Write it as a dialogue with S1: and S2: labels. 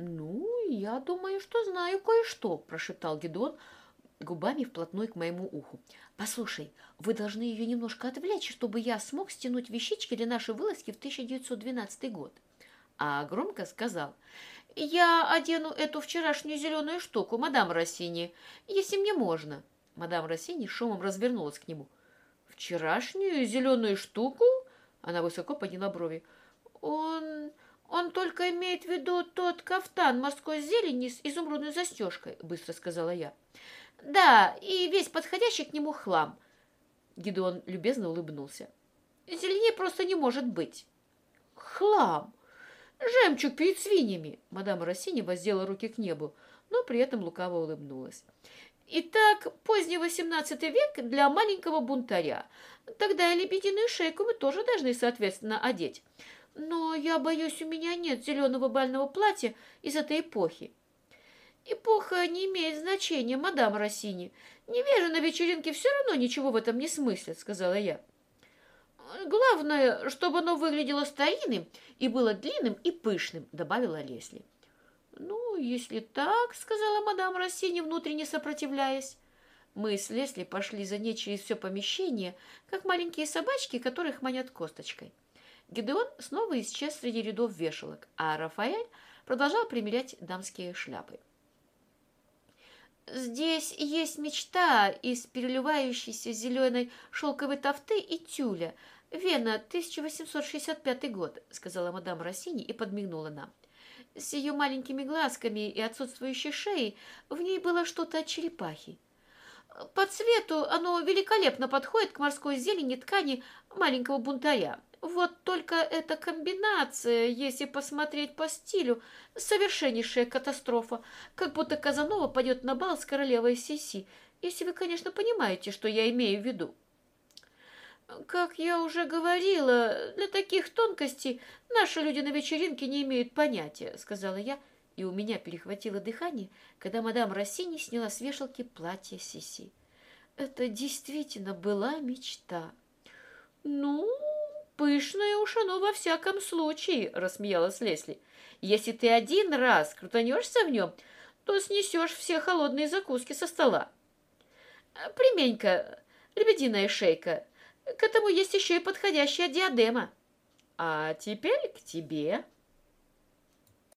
S1: «Ну, я думаю, что знаю кое-что», – прошептал Гедон губами вплотную к моему уху. «Послушай, вы должны ее немножко отвлечь, чтобы я смог стянуть вещички для нашей вылазки в 1912 год». А громко сказал, «Я одену эту вчерашнюю зеленую штуку, мадам Россини, если мне можно». Мадам Россини шумом развернулась к нему. «Вчерашнюю зеленую штуку?» Она высоко подняла брови. «Он... он только имеет в виду тот кафтан морской зелени с изумрудной застежкой», быстро сказала я. Да, и весь подходящий к нему хлам. Гидеон любезно улыбнулся. Зеленее просто не может быть. Хлам! Жемчуг перед свиньями! Мадам Рассини воздела руки к небу, но при этом лукаво улыбнулась. Итак, поздний восемнадцатый век для маленького бунтаря. Тогда и лебединую шейку мы тоже должны, соответственно, одеть. Но я боюсь, у меня нет зеленого бального платья из этой эпохи. Эпоха не имеет значения, мадам Россини. Невежа на вечеринке все равно ничего в этом не смыслит, сказала я. Главное, чтобы оно выглядело старинным и было длинным и пышным, добавила Лесли. Ну, если так, сказала мадам Россини, внутренне сопротивляясь. Мы с Лесли пошли за ней через все помещение, как маленькие собачки, которых манят косточкой. Гидеон снова исчез среди рядов вешалок, а Рафаэль продолжал примерять дамские шляпы. Здесь есть мечта из переливающейся зеленой шелковой тофты и тюля. Вена, 1865 год, сказала мадам Россини и подмигнула нам. С ее маленькими глазками и отсутствующей шеей в ней было что-то от черепахи. По цвету оно великолепно подходит к морской зелени ткани маленького бунтаря. Вот только эта комбинация, если посмотреть по стилю, совершеннейшая катастрофа. Как будто Казанова пойдет на бал с королевой Сиси, если вы, конечно, понимаете, что я имею в виду. Как я уже говорила, для таких тонкостей наши люди на вечеринке не имеют понятия, сказала я, и у меня перехватило дыхание, когда мадам Рассини сняла с вешалки платье Сиси. Это действительно была мечта. Ну, «Пышное уж оно во всяком случае», — рассмеялась Лесли. «Если ты один раз крутанешься в нем, то снесешь все холодные закуски со стола». «Применька, лебединая шейка, к этому есть еще и подходящая диадема». «А теперь к тебе».